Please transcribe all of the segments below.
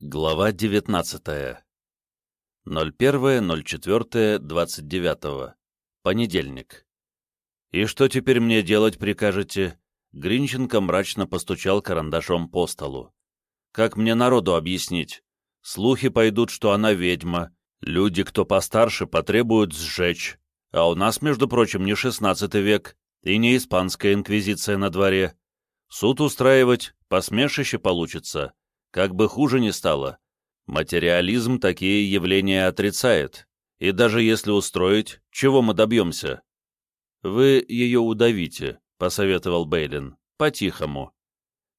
Глава 19. 01.04.29. Понедельник. «И что теперь мне делать прикажете?» Гринченко мрачно постучал карандашом по столу. «Как мне народу объяснить? Слухи пойдут, что она ведьма, люди, кто постарше, потребуют сжечь, а у нас, между прочим, не шестнадцатый век и не испанская инквизиция на дворе. Суд устраивать, посмешище получится» Как бы хуже ни стало, материализм такие явления отрицает, и даже если устроить, чего мы добьемся? «Вы ее удавите», — посоветовал Бейлин, — «по-тихому».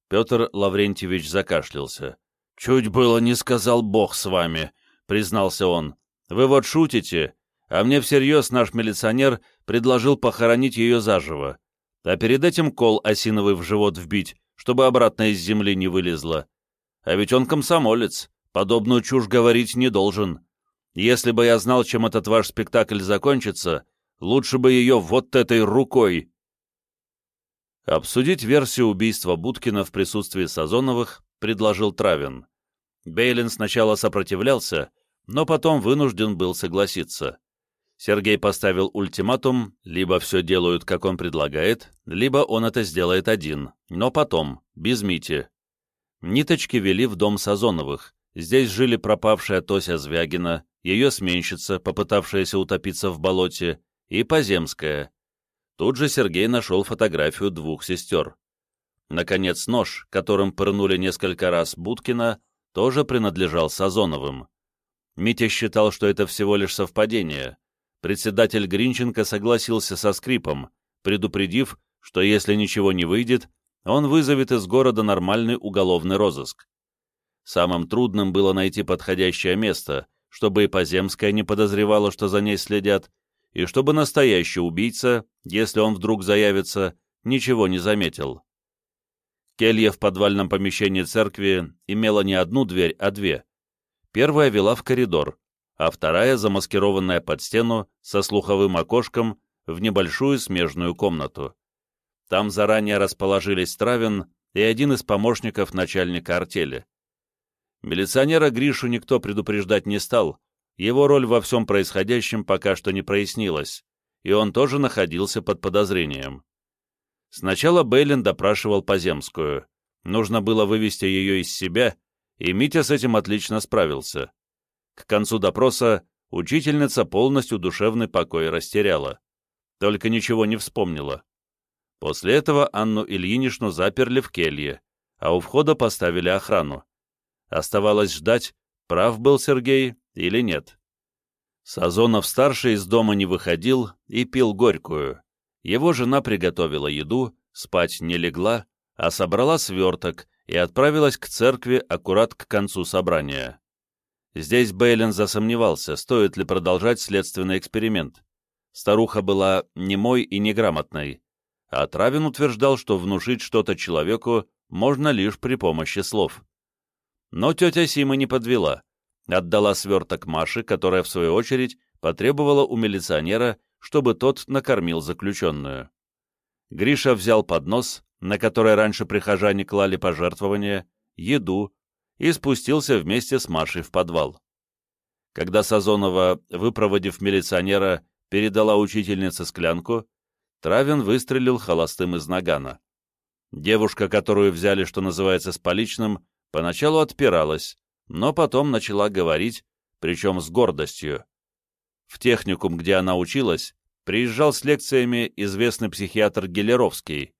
Петр Лаврентьевич закашлялся. «Чуть было не сказал Бог с вами», — признался он. «Вы вот шутите, а мне всерьез наш милиционер предложил похоронить ее заживо, а перед этим кол осиновый в живот вбить, чтобы обратно из земли не вылезла. А ведь он комсомолец, подобную чушь говорить не должен. Если бы я знал, чем этот ваш спектакль закончится, лучше бы ее вот этой рукой. Обсудить версию убийства Будкина в присутствии Сазоновых предложил Травин. Бейлин сначала сопротивлялся, но потом вынужден был согласиться. Сергей поставил ультиматум, либо все делают, как он предлагает, либо он это сделает один, но потом, без Мити. Ниточки вели в дом Сазоновых. Здесь жили пропавшая Тося Звягина, ее сменщица, попытавшаяся утопиться в болоте, и Поземская. Тут же Сергей нашел фотографию двух сестер. Наконец, нож, которым пырнули несколько раз Будкина, тоже принадлежал Сазоновым. Митя считал, что это всего лишь совпадение. Председатель Гринченко согласился со скрипом, предупредив, что если ничего не выйдет, он вызовет из города нормальный уголовный розыск. Самым трудным было найти подходящее место, чтобы и Поземская не подозревала, что за ней следят, и чтобы настоящий убийца, если он вдруг заявится, ничего не заметил. Келья в подвальном помещении церкви имела не одну дверь, а две. Первая вела в коридор, а вторая, замаскированная под стену, со слуховым окошком, в небольшую смежную комнату. Там заранее расположились Травин и один из помощников начальника артели. Милиционера Гришу никто предупреждать не стал, его роль во всем происходящем пока что не прояснилась, и он тоже находился под подозрением. Сначала Бейлин допрашивал Поземскую. Нужно было вывести ее из себя, и Митя с этим отлично справился. К концу допроса учительница полностью душевный покой растеряла. Только ничего не вспомнила. После этого Анну Ильиничну заперли в келье, а у входа поставили охрану. Оставалось ждать, прав был Сергей или нет. Сазонов-старший из дома не выходил и пил горькую. Его жена приготовила еду, спать не легла, а собрала сверток и отправилась к церкви аккурат к концу собрания. Здесь Бейлен засомневался, стоит ли продолжать следственный эксперимент. Старуха была немой и неграмотной, а Травин утверждал, что внушить что-то человеку можно лишь при помощи слов. Но тетя Сима не подвела, отдала сверток Маше, которая, в свою очередь, потребовала у милиционера, чтобы тот накормил заключенную. Гриша взял поднос, на который раньше прихожане клали пожертвования, еду, и спустился вместе с Машей в подвал. Когда Сазонова, выпроводив милиционера, передала учительнице склянку, Травин выстрелил холостым из нагана. Девушка, которую взяли, что называется, с поличным, поначалу отпиралась, но потом начала говорить, причем с гордостью. В техникум, где она училась, приезжал с лекциями известный психиатр Гелеровский.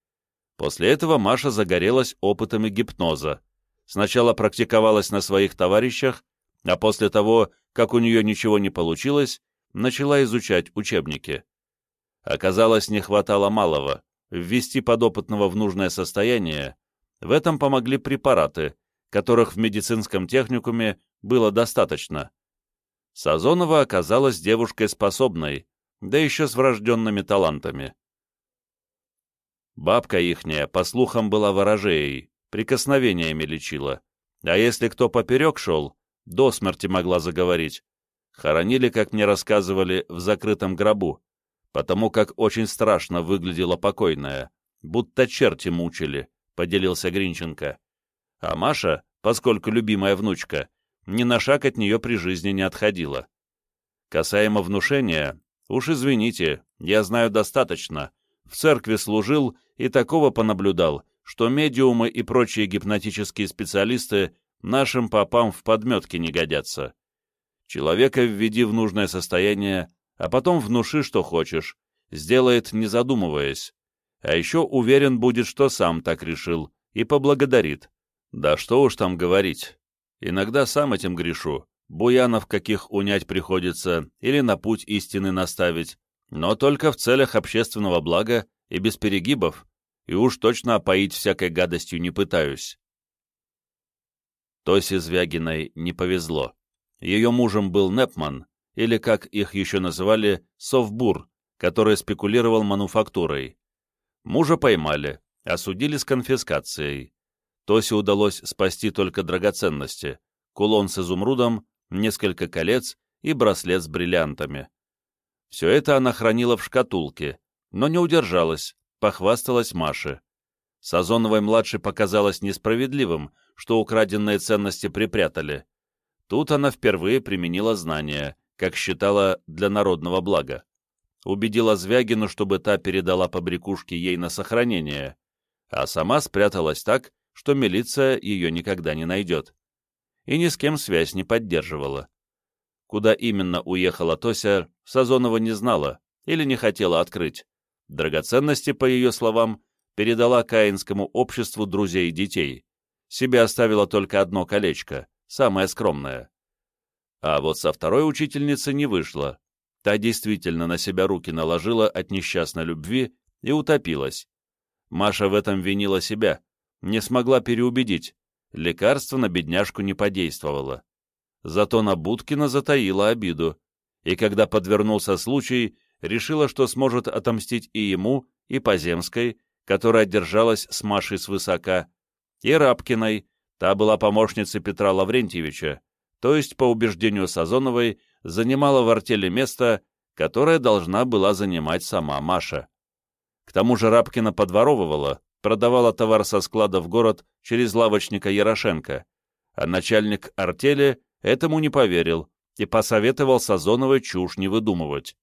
После этого Маша загорелась опытами гипноза. Сначала практиковалась на своих товарищах, а после того, как у нее ничего не получилось, начала изучать учебники. Оказалось, не хватало малого — ввести подопытного в нужное состояние. В этом помогли препараты, которых в медицинском техникуме было достаточно. Сазонова оказалась девушкой способной, да еще с врожденными талантами. Бабка ихняя, по слухам, была ворожеей, прикосновениями лечила. А если кто поперек шел, до смерти могла заговорить. Хоронили, как мне рассказывали, в закрытом гробу потому как очень страшно выглядела покойная, будто черти мучили, — поделился Гринченко. А Маша, поскольку любимая внучка, ни на шаг от нее при жизни не отходила. Касаемо внушения, уж извините, я знаю достаточно, в церкви служил и такого понаблюдал, что медиумы и прочие гипнотические специалисты нашим попам в подметке не годятся. Человека введи в нужное состояние, а потом внуши, что хочешь, сделает, не задумываясь. А еще уверен будет, что сам так решил, и поблагодарит. Да что уж там говорить. Иногда сам этим грешу, буянов каких унять приходится или на путь истины наставить, но только в целях общественного блага и без перегибов, и уж точно опоить всякой гадостью не пытаюсь. Тосе Звягиной не повезло. Ее мужем был Непман, или, как их еще называли, Совбур, который спекулировал мануфактурой. Мужа поймали, осудили с конфискацией. Тосе удалось спасти только драгоценности, кулон с изумрудом, несколько колец и браслет с бриллиантами. Все это она хранила в шкатулке, но не удержалась, похвасталась Маше. Сазоновой-младшей показалось несправедливым, что украденные ценности припрятали. Тут она впервые применила знания, как считала, для народного блага. Убедила Звягину, чтобы та передала побрякушки ей на сохранение, а сама спряталась так, что милиция ее никогда не найдет. И ни с кем связь не поддерживала. Куда именно уехала Тося, Сазонова не знала или не хотела открыть. Драгоценности, по ее словам, передала Каинскому обществу друзей и детей. Себе оставила только одно колечко, самое скромное. А вот со второй учительницы не вышло. Та действительно на себя руки наложила от несчастной любви и утопилась. Маша в этом винила себя, не смогла переубедить. Лекарство на бедняжку не подействовало. Зато на Будкина затаила обиду, и когда подвернулся случай, решила, что сможет отомстить и ему, и Поземской, которая держалась с Машей свысока, и Рабкиной, та была помощницей Петра Лаврентьевича, то есть, по убеждению Сазоновой, занимала в артели место, которое должна была занимать сама Маша. К тому же Рабкина подворовывала, продавала товар со склада в город через лавочника Ярошенко, а начальник артели этому не поверил и посоветовал Сазоновой чушь не выдумывать.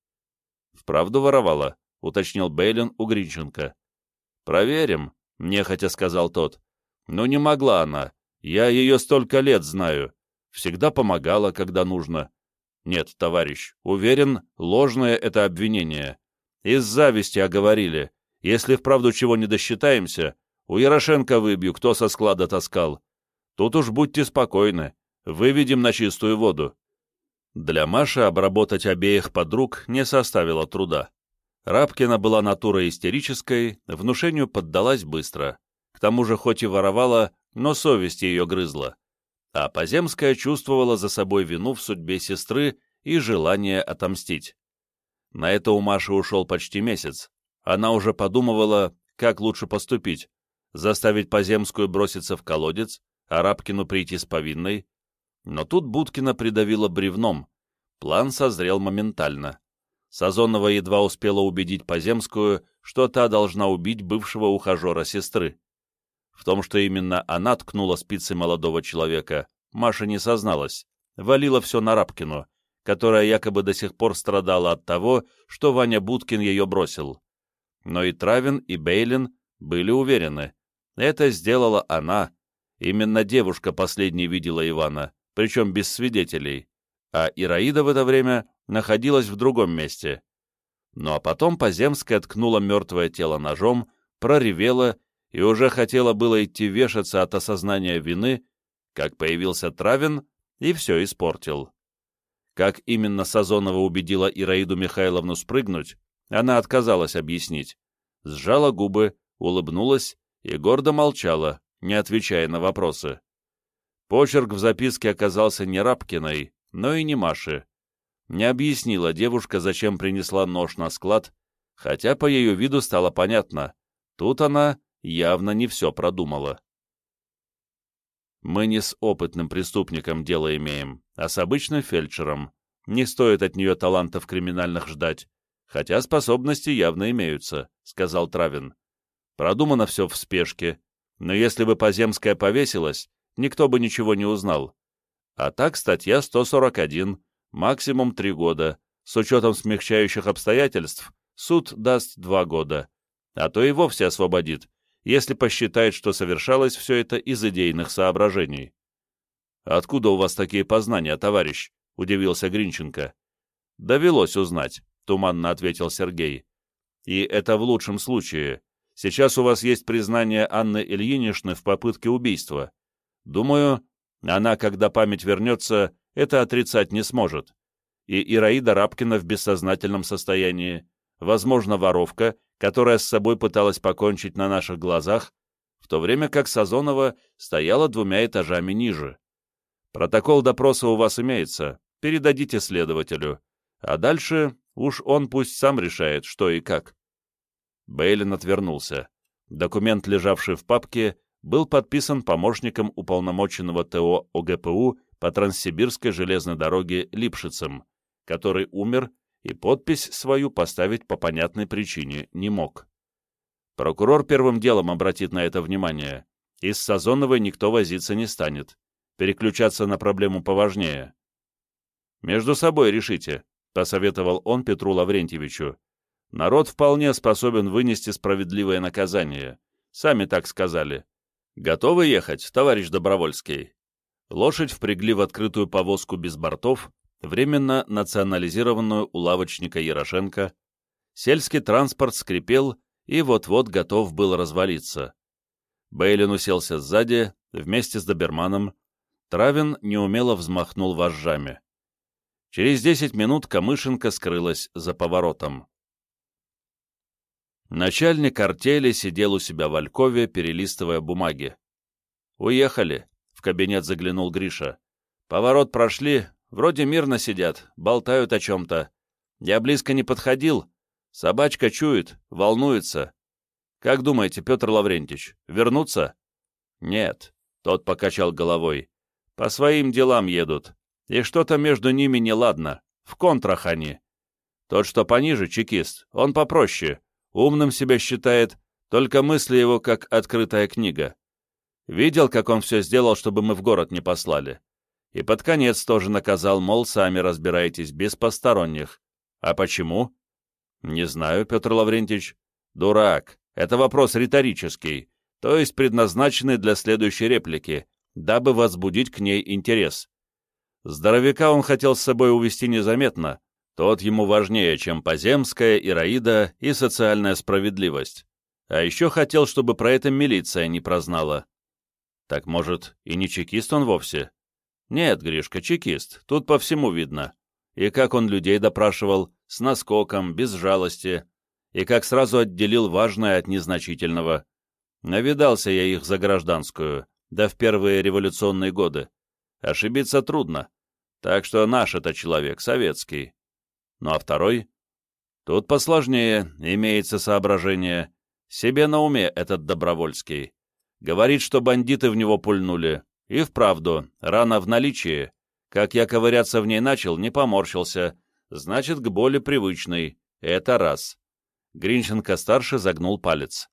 «Вправду воровала?» — уточнил Бейлин у Гринченко. «Проверим», — нехотя сказал тот. «Но не могла она. Я ее столько лет знаю. Всегда помогала, когда нужно. Нет, товарищ, уверен, ложное это обвинение. Из зависти оговорили. Если вправду чего не досчитаемся, у Ярошенко выбью, кто со склада таскал. Тут уж будьте спокойны выведем на чистую воду. Для Маши обработать обеих подруг не составило труда. Рабкина была натурой истерической, внушению поддалась быстро. К тому же хоть и воровала, но совесть ее грызла. А Поземская чувствовала за собой вину в судьбе сестры и желание отомстить. На это у Маши ушел почти месяц. Она уже подумывала, как лучше поступить. Заставить Поземскую броситься в колодец, а Рабкину прийти с повинной, но тут Будкина придавило бревном. План созрел моментально. Сазонова едва успела убедить Поземскую, что та должна убить бывшего ухажера сестры. В том, что именно она ткнула спицы молодого человека, Маша не созналась, валила все на Рабкину, которая якобы до сих пор страдала от того, что Ваня Будкин ее бросил. Но и Травин, и Бейлин были уверены. Это сделала она. Именно девушка последней видела Ивана причем без свидетелей, а Ираида в это время находилась в другом месте. Ну а потом Поземская ткнула мертвое тело ножом, проревела и уже хотела было идти вешаться от осознания вины, как появился Травин и все испортил. Как именно Сазонова убедила Ираиду Михайловну спрыгнуть, она отказалась объяснить. Сжала губы, улыбнулась и гордо молчала, не отвечая на вопросы. Почерк в записке оказался не Рабкиной, но и не Маши. Не объяснила девушка, зачем принесла нож на склад, хотя по ее виду стало понятно. Тут она явно не все продумала. Мы не с опытным преступником дело имеем, а с обычным фельдшером. Не стоит от нее талантов криминальных ждать, хотя способности явно имеются, — сказал Травин. Продумано все в спешке, но если бы Поземская повесилась, никто бы ничего не узнал. А так статья 141, максимум 3 года, с учетом смягчающих обстоятельств, суд даст 2 года, а то и вовсе освободит, если посчитает, что совершалось все это из идейных соображений. «Откуда у вас такие познания, товарищ?» — удивился Гринченко. «Довелось узнать», — туманно ответил Сергей. «И это в лучшем случае. Сейчас у вас есть признание Анны Ильиничны в попытке убийства. Думаю, она, когда память вернется, это отрицать не сможет. И Ираида Рабкина в бессознательном состоянии, возможно, воровка, которая с собой пыталась покончить на наших глазах, в то время как Сазонова стояла двумя этажами ниже. Протокол допроса у вас имеется, передадите следователю, а дальше уж он пусть сам решает, что и как. Бейлин отвернулся. Документ, лежавший в папке, был подписан помощником уполномоченного ТО ОГПУ по Транссибирской железной дороге Липшицем, который умер и подпись свою поставить по понятной причине не мог. Прокурор первым делом обратит на это внимание, и с Сазоновой никто возиться не станет, переключаться на проблему поважнее. «Между собой решите», — посоветовал он Петру Лаврентьевичу. «Народ вполне способен вынести справедливое наказание. Сами так сказали. Готовы ехать, товарищ Добровольский?» Лошадь впрягли в открытую повозку без бортов, временно национализированную у лавочника Ярошенко, сельский транспорт скрипел и вот-вот готов был развалиться. Бейлин уселся сзади, вместе с доберманом, Травин неумело взмахнул вожжами. Через десять минут Камышенко скрылась за поворотом. Начальник артели сидел у себя в Алькове, перелистывая бумаги. «Уехали», — в кабинет заглянул Гриша. «Поворот прошли, Вроде мирно сидят, болтают о чем-то. Я близко не подходил. Собачка чует, волнуется. Как думаете, Петр Лаврентич, вернуться? Нет, тот покачал головой. По своим делам едут. И что-то между ними неладно. В контрах они. Тот, что пониже, чекист, он попроще. Умным себя считает, только мысли его как открытая книга. Видел, как он все сделал, чтобы мы в город не послали. И под конец тоже наказал, мол, сами разбирайтесь, без посторонних. А почему? Не знаю, Петр Лаврентьевич. Дурак. Это вопрос риторический, то есть предназначенный для следующей реплики, дабы возбудить к ней интерес. Здоровяка он хотел с собой увести незаметно, тот ему важнее, чем поземская, ираида и социальная справедливость. А еще хотел, чтобы про это милиция не прознала. Так, может, и не чекист он вовсе? Нет, Гришка, чекист, тут по всему видно. И как он людей допрашивал, с наскоком, без жалости, и как сразу отделил важное от незначительного. Навидался я их за гражданскую, да в первые революционные годы. Ошибиться трудно. Так что наш это человек, советский. Ну а второй? Тут посложнее, имеется соображение. Себе на уме этот Добровольский. Говорит, что бандиты в него пульнули, и вправду, рана в наличии. Как я ковыряться в ней начал, не поморщился. Значит, к боли привычный. Это раз. Гринченко-старший загнул палец.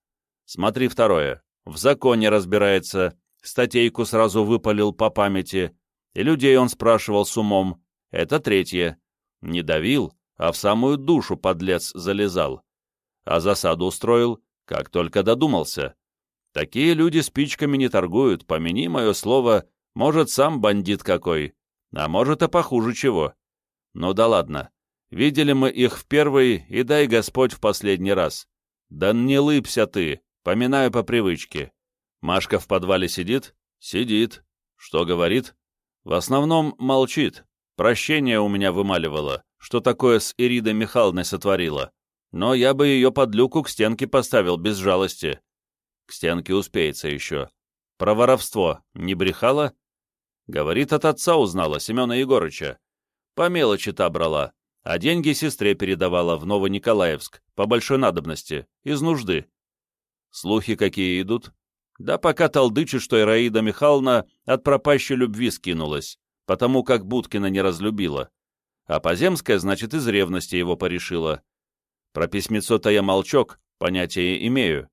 Смотри второе. В законе разбирается. Статейку сразу выпалил по памяти. И людей он спрашивал с умом. Это третье. Не давил, а в самую душу подлец залезал. А засаду устроил, как только додумался. Такие люди спичками не торгуют, помяни мое слово, может, сам бандит какой, а может, и похуже чего. Ну да ладно, видели мы их в первый, и дай Господь в последний раз. Да не лыбся ты, поминаю по привычке. Машка в подвале сидит? Сидит. Что говорит? В основном молчит. Прощение у меня вымаливало, что такое с Иридой Михайловной сотворила. Но я бы ее под люку к стенке поставил без жалости. К стенке успеется еще. Про воровство не брехала? Говорит, от отца узнала, Семена Егорыча. По мелочи та брала, а деньги сестре передавала в Новониколаевск, по большой надобности, из нужды. Слухи какие идут? Да пока толдычит, что Ираида Михайловна от пропащей любви скинулась, потому как Будкина не разлюбила. А Поземская, значит, из ревности его порешила. Про письмецо-то я молчок, понятия имею.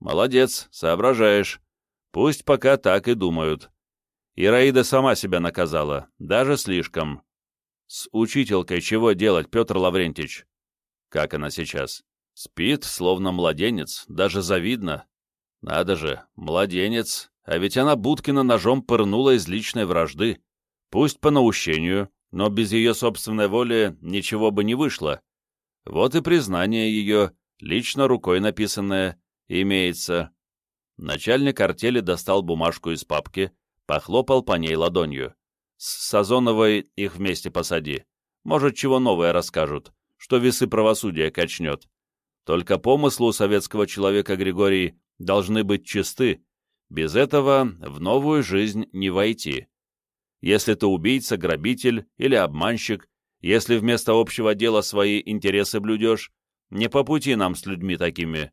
Молодец, соображаешь. Пусть пока так и думают. Ираида сама себя наказала, даже слишком. С учителькой чего делать, Петр Лаврентич? Как она сейчас? Спит, словно младенец, даже завидно. Надо же, младенец, а ведь она Будкина ножом пырнула из личной вражды. Пусть по наущению, но без ее собственной воли ничего бы не вышло. Вот и признание ее, лично рукой написанное, имеется. Начальник артели достал бумажку из папки, похлопал по ней ладонью. С Сазоновой их вместе посади. Может, чего новое расскажут, что весы правосудия качнет. Только помыслы у советского человека, Григорий, должны быть чисты. Без этого в новую жизнь не войти. Если ты убийца, грабитель или обманщик, если вместо общего дела свои интересы блюдешь, не по пути нам с людьми такими.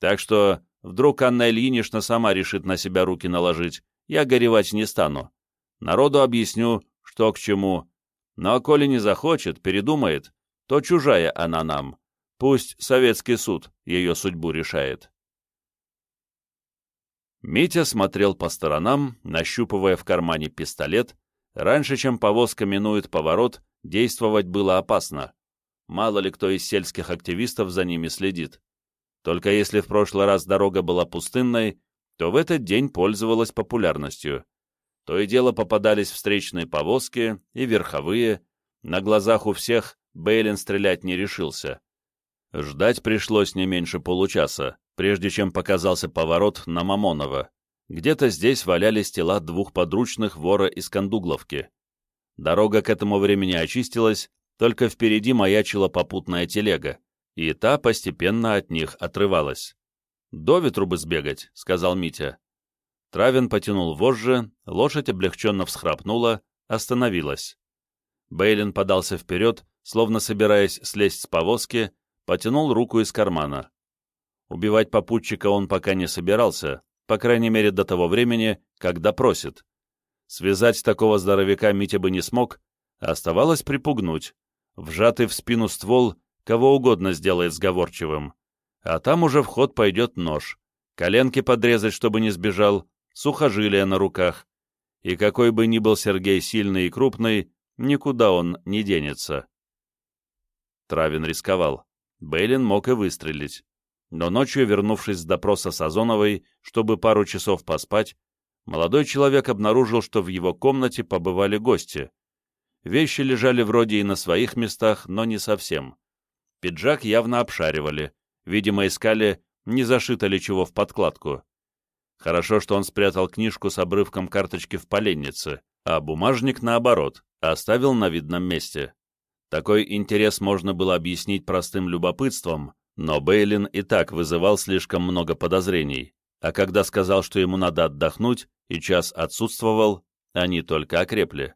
Так что вдруг Анна Ильинична сама решит на себя руки наложить, я горевать не стану. Народу объясню, что к чему. Но коли не захочет, передумает, то чужая она нам. Пусть советский суд ее судьбу решает. Митя смотрел по сторонам, нащупывая в кармане пистолет. Раньше, чем повозка минует поворот, действовать было опасно. Мало ли кто из сельских активистов за ними следит. Только если в прошлый раз дорога была пустынной, то в этот день пользовалась популярностью. То и дело попадались встречные повозки и верховые. На глазах у всех Бейлин стрелять не решился. Ждать пришлось не меньше получаса, прежде чем показался поворот на Мамонова. Где-то здесь валялись тела двух подручных вора из Кондугловки. Дорога к этому времени очистилась, только впереди маячила попутная телега, и та постепенно от них отрывалась. «До ветру бы сбегать», — сказал Митя. Травин потянул вожжи, лошадь облегченно всхрапнула, остановилась. Бейлин подался вперед, словно собираясь слезть с повозки, потянул руку из кармана. Убивать попутчика он пока не собирался, по крайней мере до того времени, когда просит. Связать такого здоровяка Митя бы не смог, оставалось припугнуть. Вжатый в спину ствол кого угодно сделает сговорчивым. А там уже в ход пойдет нож. Коленки подрезать, чтобы не сбежал, сухожилия на руках. И какой бы ни был Сергей сильный и крупный, никуда он не денется. Травин рисковал. Бейлин мог и выстрелить но ночью, вернувшись с допроса Сазоновой, чтобы пару часов поспать, молодой человек обнаружил, что в его комнате побывали гости. Вещи лежали вроде и на своих местах, но не совсем. Пиджак явно обшаривали, видимо, искали, не зашито ли чего в подкладку. Хорошо, что он спрятал книжку с обрывком карточки в поленнице, а бумажник, наоборот, оставил на видном месте. Такой интерес можно было объяснить простым любопытством, но Бейлин и так вызывал слишком много подозрений, а когда сказал, что ему надо отдохнуть, и час отсутствовал, они только окрепли.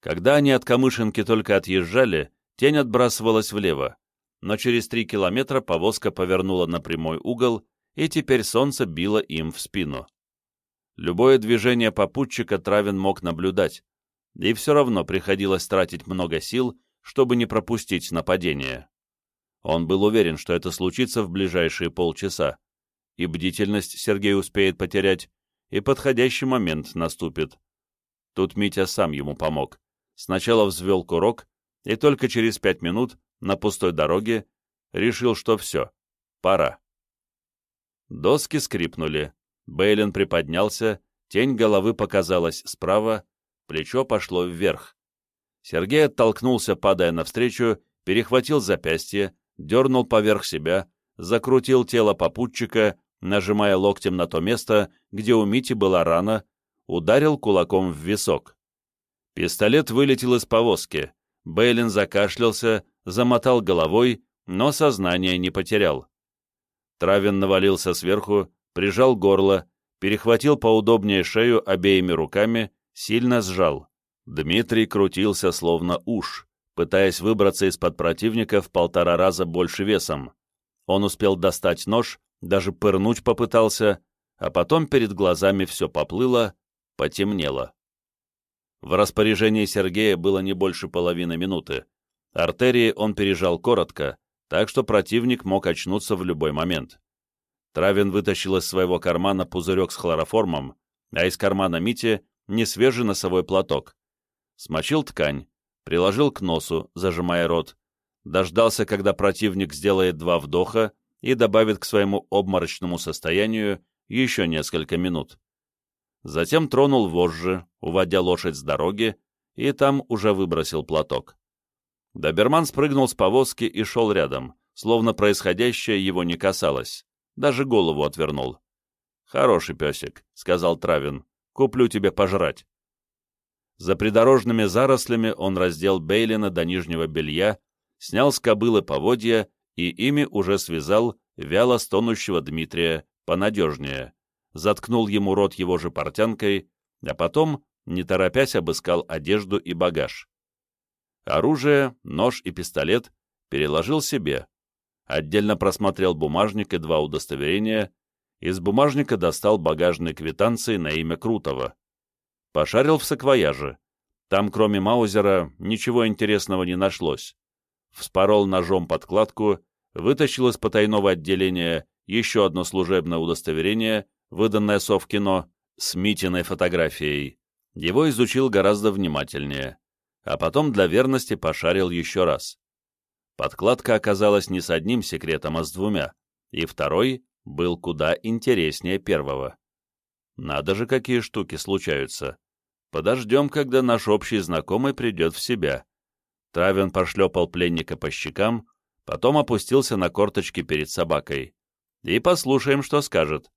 Когда они от Камышинки только отъезжали, тень отбрасывалась влево, но через три километра повозка повернула на прямой угол, и теперь солнце било им в спину. Любое движение попутчика Травин мог наблюдать, и все равно приходилось тратить много сил, чтобы не пропустить нападение. Он был уверен, что это случится в ближайшие полчаса, и бдительность Сергей успеет потерять, и подходящий момент наступит. Тут Митя сам ему помог. Сначала взвел курок, и только через пять минут на пустой дороге решил, что все, пора. Доски скрипнули. Бейлин приподнялся, тень головы показалась справа, плечо пошло вверх. Сергей оттолкнулся, падая навстречу, перехватил запястье, дернул поверх себя, закрутил тело попутчика, нажимая локтем на то место, где у Мити была рана, ударил кулаком в висок. Пистолет вылетел из повозки. Бейлин закашлялся, замотал головой, но сознание не потерял. Травин навалился сверху, прижал горло, перехватил поудобнее шею обеими руками, сильно сжал. Дмитрий крутился словно уж пытаясь выбраться из-под противника в полтора раза больше весом. Он успел достать нож, даже пырнуть попытался, а потом перед глазами все поплыло, потемнело. В распоряжении Сергея было не больше половины минуты. Артерии он пережал коротко, так что противник мог очнуться в любой момент. Травин вытащил из своего кармана пузырек с хлороформом, а из кармана Мити несвежий носовой платок. Смочил ткань, приложил к носу, зажимая рот, дождался, когда противник сделает два вдоха и добавит к своему обморочному состоянию еще несколько минут. Затем тронул вожжи, уводя лошадь с дороги, и там уже выбросил платок. Доберман спрыгнул с повозки и шел рядом, словно происходящее его не касалось, даже голову отвернул. «Хороший песик», — сказал Травин, — «куплю тебе пожрать». За придорожными зарослями он раздел Бейлина до нижнего белья, снял с кобылы поводья и ими уже связал вяло стонущего Дмитрия понадежнее, заткнул ему рот его же портянкой, а потом, не торопясь, обыскал одежду и багаж. Оружие, нож и пистолет переложил себе, отдельно просмотрел бумажник и два удостоверения, из бумажника достал багажные квитанции на имя Крутого. Пошарил в саквояже. Там, кроме Маузера, ничего интересного не нашлось. Вспорол ножом подкладку, вытащил из потайного отделения еще одно служебное удостоверение, выданное Совкино, с Митиной фотографией. Его изучил гораздо внимательнее, а потом для верности пошарил еще раз. Подкладка оказалась не с одним секретом, а с двумя, и второй был куда интереснее первого. Надо же, какие штуки случаются. Подождем, когда наш общий знакомый придет в себя. Травин пошлепал пленника по щекам, потом опустился на корточки перед собакой. И послушаем, что скажет.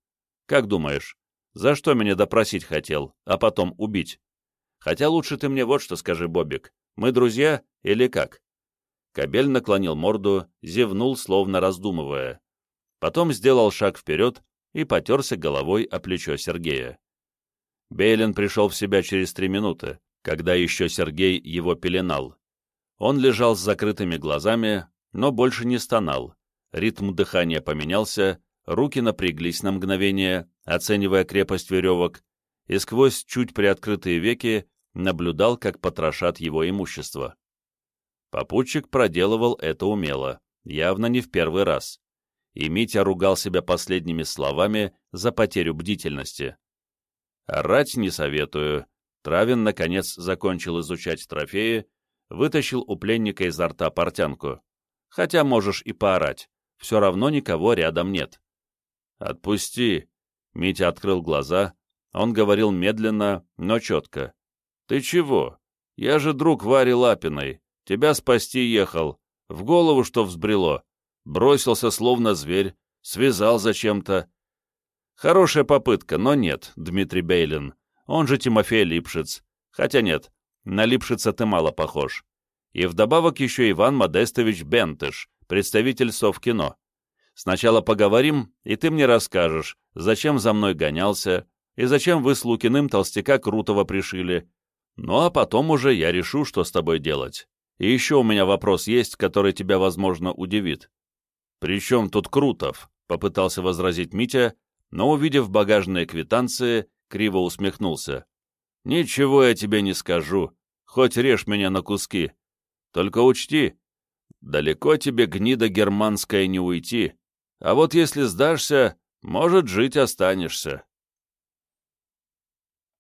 Как думаешь, за что меня допросить хотел, а потом убить? Хотя лучше ты мне вот что скажи, Бобик. Мы друзья или как? Кобель наклонил морду, зевнул, словно раздумывая. Потом сделал шаг вперед и потерся головой о плечо Сергея. Бейлин пришел в себя через три минуты, когда еще Сергей его пеленал. Он лежал с закрытыми глазами, но больше не стонал. Ритм дыхания поменялся, руки напряглись на мгновение, оценивая крепость веревок, и сквозь чуть приоткрытые веки наблюдал, как потрошат его имущество. Попутчик проделывал это умело, явно не в первый раз. И Митя ругал себя последними словами за потерю бдительности. Орать не советую. Травин, наконец, закончил изучать трофеи, вытащил у пленника изо рта портянку. Хотя можешь и поорать, все равно никого рядом нет. «Отпусти!» Митя открыл глаза, он говорил медленно, но четко. «Ты чего? Я же друг Вари Лапиной. Тебя спасти ехал. В голову что взбрело. Бросился, словно зверь. Связал зачем-то. Хорошая попытка, но нет, Дмитрий Бейлин. Он же Тимофей Липшиц. Хотя нет, на Липшица ты мало похож. И вдобавок еще Иван Модестович Бентыш, представитель Совкино. Сначала поговорим, и ты мне расскажешь, зачем за мной гонялся, и зачем вы с Лукиным толстяка Крутого пришили. Ну а потом уже я решу, что с тобой делать. И еще у меня вопрос есть, который тебя, возможно, удивит. «При чем тут Крутов?» — попытался возразить Митя, но, увидев багажные квитанции, криво усмехнулся. «Ничего я тебе не скажу, хоть режь меня на куски. Только учти, далеко тебе гнида германская не уйти, а вот если сдашься, может, жить останешься».